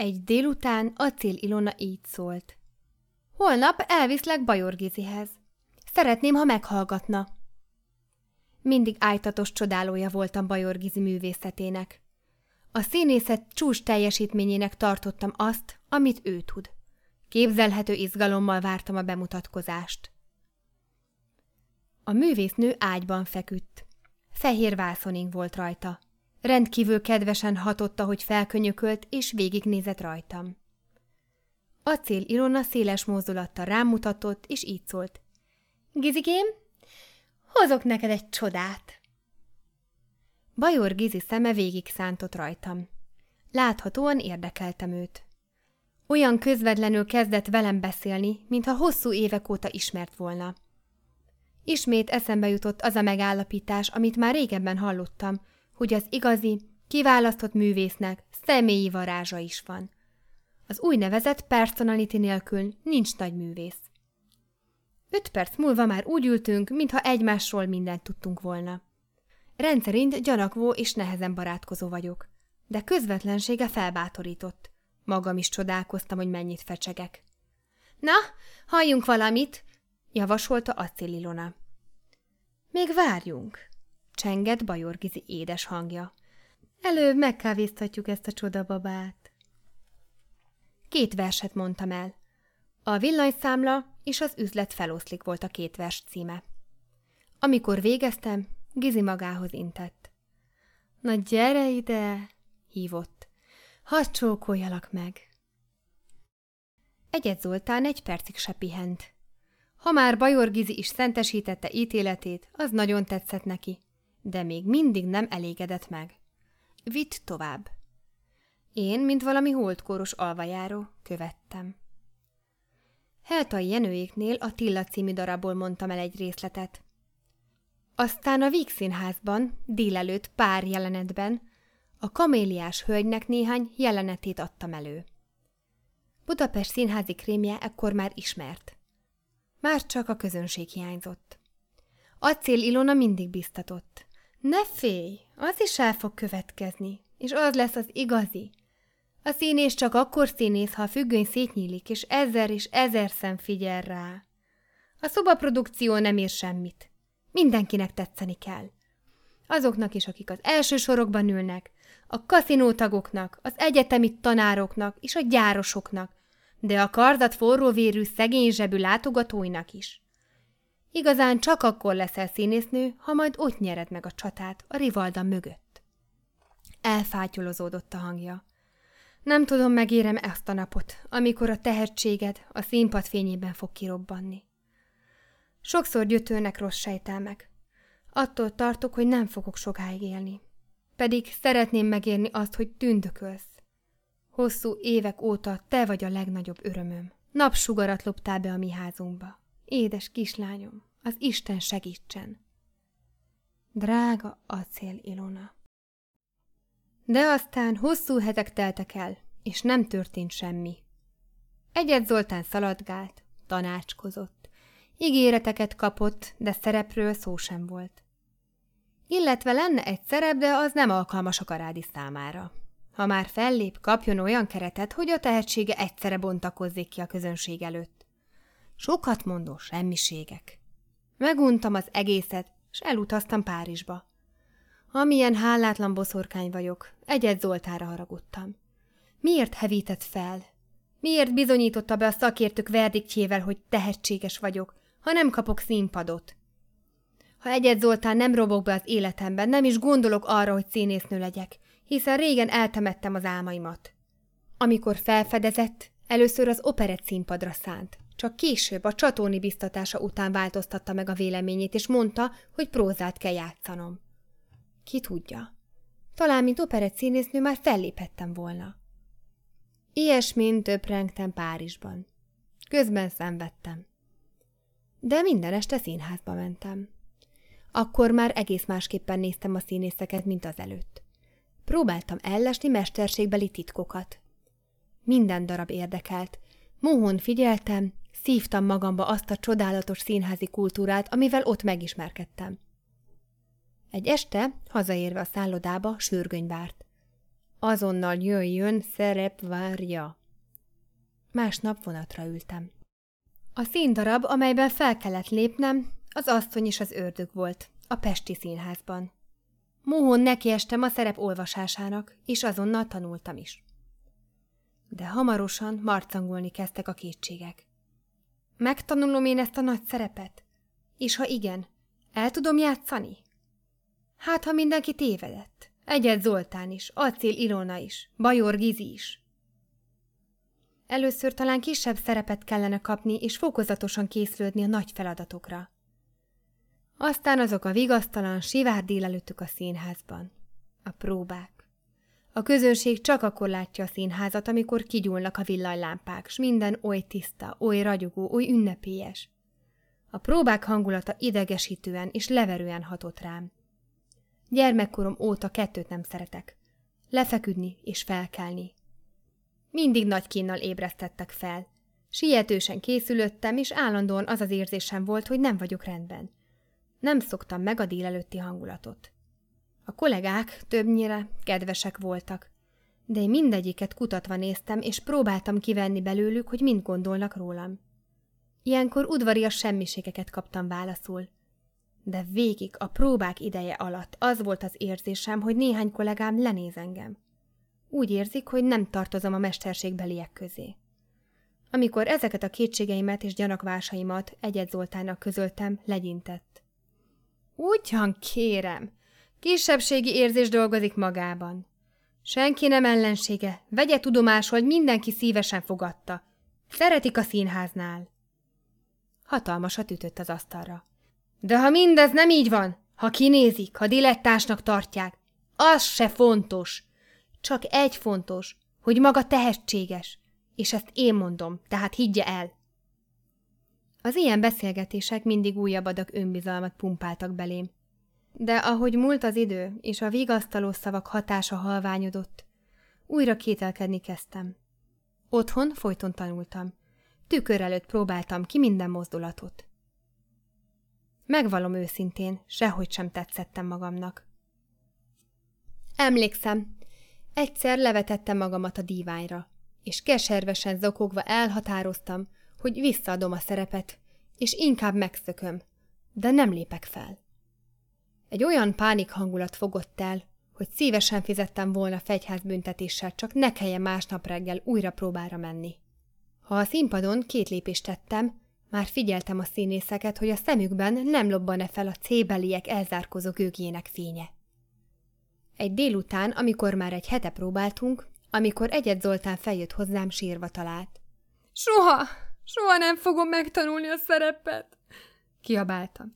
Egy délután Acél Ilona így szólt. Holnap elviszlek Bajor Gizihez. Szeretném, ha meghallgatna. Mindig ájtatos csodálója voltam Bajor Gizi művészetének. A színészet csúcs teljesítményének tartottam azt, amit ő tud. Képzelhető izgalommal vártam a bemutatkozást. A művésznő ágyban feküdt. Fehér vászoning volt rajta. Rendkívül kedvesen hatotta, hogy felkönyökölt, és végignézett rajtam. Acél Ilona széles mozdulattal rámutatott, és így szólt. Gizikém, hozok neked egy csodát. Bajor Gizi szeme végig szántott rajtam. Láthatóan érdekeltem őt. Olyan közvetlenül kezdett velem beszélni, mintha hosszú évek óta ismert volna. Ismét eszembe jutott az a megállapítás, amit már régebben hallottam, hogy az igazi, kiválasztott művésznek személyi varázsa is van. Az úgynevezett personality nélkül nincs nagy művész. Öt perc múlva már úgy ültünk, mintha egymásról mindent tudtunk volna. Rendszerint gyanakvó és nehezen barátkozó vagyok, de közvetlensége felbátorított. Magam is csodálkoztam, hogy mennyit fecsegek. Na, halljunk valamit, javasolta Acél Ilona. Még várjunk, csengett Bajorgizi édes hangja. Előbb megkávéztatjuk ezt a csodababát. Két verset mondtam el. A villanyszámla és az üzlet feloszlik volt a két vers címe. Amikor végeztem, Gizi magához intett. Na gyere ide, hívott. Hadd csókoljalak meg. Egyet Zoltán egy percig se pihent. Ha már Bajor Gizi is szentesítette ítéletét, az nagyon tetszett neki, de még mindig nem elégedett meg. Vitt tovább. Én, mint valami holdkóros alvajáró, követtem. Heltai Jenőéknél a Tilla című darabból mondtam el egy részletet. Aztán a Víg színházban, délelőtt pár jelenetben a kaméliás hölgynek néhány jelenetét adtam elő. Budapest színházi krémje ekkor már ismert. Már csak a közönség hiányzott. Acél Ilona mindig biztatott. Ne félj, az is el fog következni, és az lesz az igazi. A színész csak akkor színész, ha a függöny szétnyílik, és ezer és ezer szem figyel rá. A szobaprodukció nem ér semmit. Mindenkinek tetszeni kell. Azoknak is, akik az első sorokban ülnek, a kaszinótagoknak, az egyetemi tanároknak és a gyárosoknak, de a karzat forróvérű, szegény zsebű látogatóinak is. Igazán csak akkor leszel színésznő, ha majd ott nyered meg a csatát a rivalda mögött. Elfátyolozódott a hangja. Nem tudom, megérem ezt a napot, amikor a tehetséged a színpad fényében fog kirobbanni. Sokszor gyötőnek rossz sejtelmek. Attól tartok, hogy nem fogok sokáig élni. Pedig szeretném megérni azt, hogy tündökölsz. Hosszú évek óta te vagy a legnagyobb örömöm. Napsugarat loptál be a mi házunkba. Édes kislányom, az Isten segítsen. Drága acél Ilona. De aztán hosszú hetek teltek el, és nem történt semmi. Egyet Zoltán szaladgált, tanácskozott, ígéreteket kapott, de szerepről szó sem volt. Illetve lenne egy szerep, de az nem alkalmas a karádi számára. Ha már fellép, kapjon olyan keretet, hogy a tehetsége egyszerre bontakozzék ki a közönség előtt. Sokat mondó semmiségek. Meguntam az egészet, és elutaztam Párizsba. Amilyen hálátlan boszorkány vagyok, egyet Zoltára haragudtam. Miért hevített fel? Miért bizonyította be a szakértők verdiktjével, hogy tehetséges vagyok, ha nem kapok színpadot? Ha egyet Zoltán nem robog be az életemben, nem is gondolok arra, hogy színésznő legyek, hiszen régen eltemettem az álmaimat. Amikor felfedezett, először az operett színpadra szánt. Csak később a csatóni biztatása után változtatta meg a véleményét, és mondta, hogy prózát kell játszanom. Ki tudja? Talán, mint operett színésznő már felléphettem volna. Ilyesmin töprengtem Párizsban. Közben szenvedtem. De minden este színházba mentem. Akkor már egész másképpen néztem a színészeket, mint az előtt. Próbáltam ellesni mesterségbeli titkokat. Minden darab érdekelt. Mohon figyeltem, szívtam magamba azt a csodálatos színházi kultúrát, amivel ott megismerkedtem. Egy este, hazaérve a szállodába, sürgöny várt. Azonnal jöjjön, szerep várja. Másnap vonatra ültem. A színdarab, amelyben fel kellett lépnem, az asszony és az ördög volt, a Pesti Színházban. Móhon nekiestem a szerep olvasásának, és azonnal tanultam is. De hamarosan marcangolni kezdtek a kétségek. Megtanulom én ezt a nagy szerepet? És ha igen, el tudom játszani? Hát, ha mindenki tévedett. Egyet Zoltán is, Acél Ilona is, Bajor Gizi is. Először talán kisebb szerepet kellene kapni, és fokozatosan készülődni a nagy feladatokra. Aztán azok a vigasztalan, sivár délelőttök a színházban. A próbák. A közönség csak akkor látja a színházat, amikor kigyúlnak a villanylámpák, s minden oly tiszta, oly ragyogó, oly ünnepélyes. A próbák hangulata idegesítően és leverően hatott rám. Gyermekkorom óta kettőt nem szeretek. Lefeküdni és felkelni. Mindig nagy kínnal ébresztettek fel. Sietősen készülöttem, és állandóan az az érzésem volt, hogy nem vagyok rendben. Nem szoktam meg a délelőtti hangulatot. A kollégák többnyire kedvesek voltak, de én mindegyiket kutatva néztem, és próbáltam kivenni belőlük, hogy mind gondolnak rólam. Ilyenkor udvarias semmiségeket kaptam válaszul. De végig a próbák ideje alatt az volt az érzésem, hogy néhány kollégám lenéz engem. Úgy érzik, hogy nem tartozom a mesterségbeliek közé. Amikor ezeket a kétségeimet és gyanakvásaimat egyet Zoltánnak közöltem, legyintett. Ugyan kérem, kisebbségi érzés dolgozik magában. Senki nem ellensége, vegye tudomásul, hogy mindenki szívesen fogadta. Szeretik a színháznál. Hatalmasat ütött az asztalra. De ha mindez nem így van, ha kinézik, ha dilettásnak tartják, az se fontos. Csak egy fontos, hogy maga tehetséges, és ezt én mondom, tehát higgye el. Az ilyen beszélgetések mindig újabb adag önbizalmat pumpáltak belém. De ahogy múlt az idő, és a vigasztaló szavak hatása halványodott, újra kételkedni kezdtem. Otthon folyton tanultam. Tükör előtt próbáltam ki minden mozdulatot. Megvalom őszintén, sehogy sem tetszettem magamnak. Emlékszem, egyszer levetettem magamat a díványra, és keservesen zokogva elhatároztam, hogy visszaadom a szerepet, és inkább megszököm, de nem lépek fel. Egy olyan pánik hangulat fogott el, hogy szívesen fizettem volna fegyházbüntetéssel, csak ne kelljen másnap reggel újra próbára menni. Ha a színpadon két lépést tettem, már figyeltem a színészeket, hogy a szemükben nem lobban-e fel a cébeliek elzárkozó gőgjének fénye. Egy délután, amikor már egy hete próbáltunk, amikor Egyet Zoltán feljött hozzám, sírva talált. Soha, soha nem fogom megtanulni a szerepet, kiabáltam.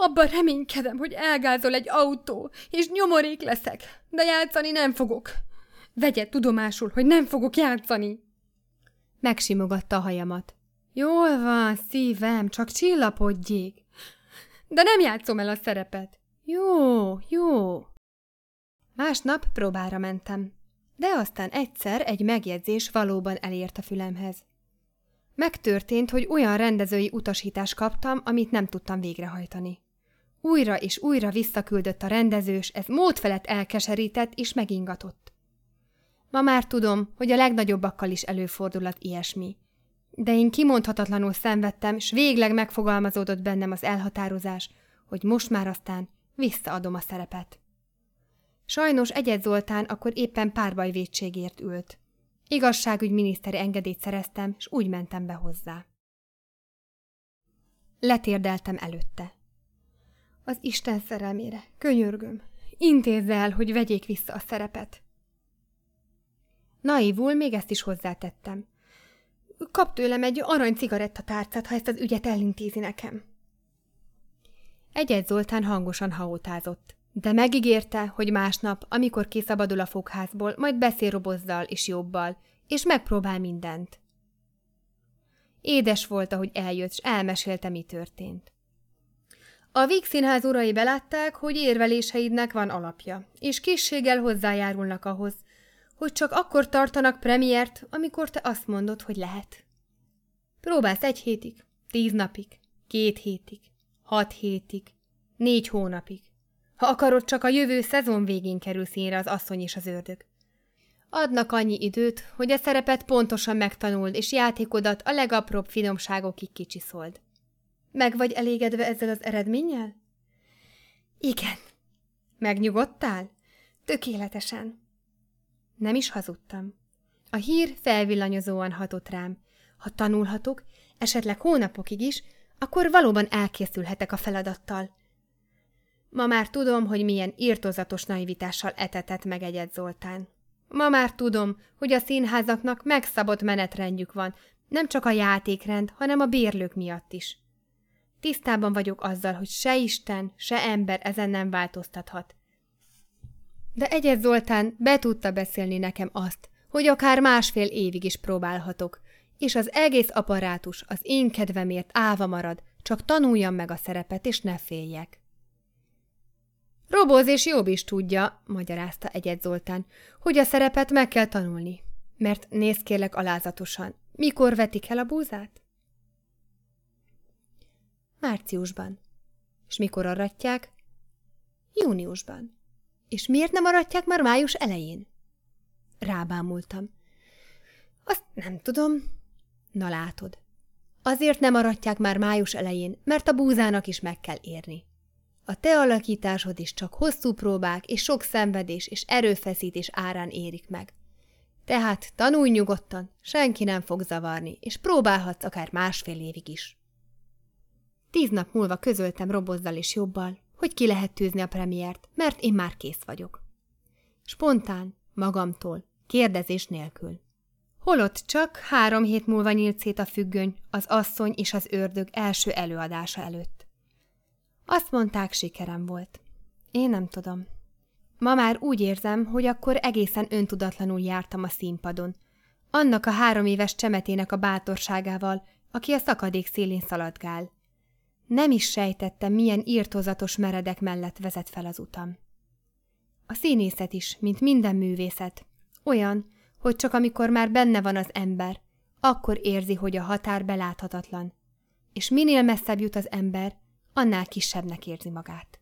Abban reménykedem, hogy elgázol egy autó, és nyomorék leszek, de játszani nem fogok. Vegye tudomásul, hogy nem fogok játszani. Megsimogatta a hajamat. Jól van, szívem, csak csillapodjék. De nem játszom el a szerepet. Jó, jó. Másnap próbára mentem, de aztán egyszer egy megjegyzés valóban elért a fülemhez. Megtörtént, hogy olyan rendezői utasítást kaptam, amit nem tudtam végrehajtani. Újra és újra visszaküldött a rendezős, ez mód felett elkeserített és megingatott. Ma már tudom, hogy a legnagyobbakkal is előfordulat ilyesmi. De én kimondhatatlanul szenvedtem, s végleg megfogalmazódott bennem az elhatározás, hogy most már aztán visszaadom a szerepet. Sajnos Egyed Zoltán akkor éppen párbajvédségért ült. miniszteri engedélyt szereztem, s úgy mentem be hozzá. Letérdeltem előtte. Az Isten szerelmére, könyörgöm, intézz el, hogy vegyék vissza a szerepet. Naivul még ezt is hozzátettem. Kap tőlem egy arany cigarettatárcát, ha ezt az ügyet elintézi nekem. Egyed Zoltán hangosan haótázott, de megígérte, hogy másnap, amikor kiszabadul a fogházból, majd beszél robozzal és jobbal, és megpróbál mindent. Édes volt, ahogy eljött, és elmesélte, mi történt. A Víg Színház urai belátták, hogy érveléseidnek van alapja, és készséggel hozzájárulnak ahhoz, hogy csak akkor tartanak premiért, amikor te azt mondod, hogy lehet. Próbálsz egy hétig, tíz napig, két hétig, hat hétig, négy hónapig. Ha akarod, csak a jövő szezon végén kerül színre az asszony és az ördög. Adnak annyi időt, hogy a szerepet pontosan megtanuld, és játékodat a legapróbb finomságokig kicsiszold. Meg vagy elégedve ezzel az eredménnyel? Igen. Megnyugodtál? Tökéletesen. Nem is hazudtam. A hír felvillanyozóan hatott rám. Ha tanulhatok, esetleg hónapokig is, akkor valóban elkészülhetek a feladattal. Ma már tudom, hogy milyen írtozatos naivitással etetett meg egyet Zoltán. Ma már tudom, hogy a színházaknak megszabott menetrendjük van, nem csak a játékrend, hanem a bérlők miatt is. Tisztában vagyok azzal, hogy se Isten, se ember ezen nem változtathat. De egyet Zoltán be tudta beszélni nekem azt, hogy akár másfél évig is próbálhatok, és az egész apparátus az én kedvemért állva marad, csak tanuljam meg a szerepet, és ne féljek. Roboz és jobb is tudja, magyarázta egyet Zoltán, hogy a szerepet meg kell tanulni. Mert nézd kérlek alázatosan, mikor vetik el a búzát? Márciusban. És mikor aratják? Júniusban. És miért nem aratják már május elején? Rábámultam. Azt nem tudom. Na látod. Azért nem aratják már május elején, mert a búzának is meg kell érni. A te alakításod is csak hosszú próbák és sok szenvedés és erőfeszítés árán érik meg. Tehát tanulj nyugodtan, senki nem fog zavarni, és próbálhatsz akár másfél évig is. Tíz nap múlva közöltem Robozzal és Jobbal, hogy ki lehet tűzni a premiért, mert én már kész vagyok. Spontán, magamtól, kérdezés nélkül. Holott csak három hét múlva nyílt szét a függöny az asszony és az ördög első előadása előtt. Azt mondták, sikerem volt. Én nem tudom. Ma már úgy érzem, hogy akkor egészen öntudatlanul jártam a színpadon. Annak a három éves csemetének a bátorságával, aki a szakadék szélén szaladgál. Nem is sejtettem, milyen írtozatos meredek mellett vezet fel az utam. A színészet is, mint minden művészet, olyan, hogy csak amikor már benne van az ember, akkor érzi, hogy a határ beláthatatlan, és minél messzebb jut az ember, annál kisebbnek érzi magát.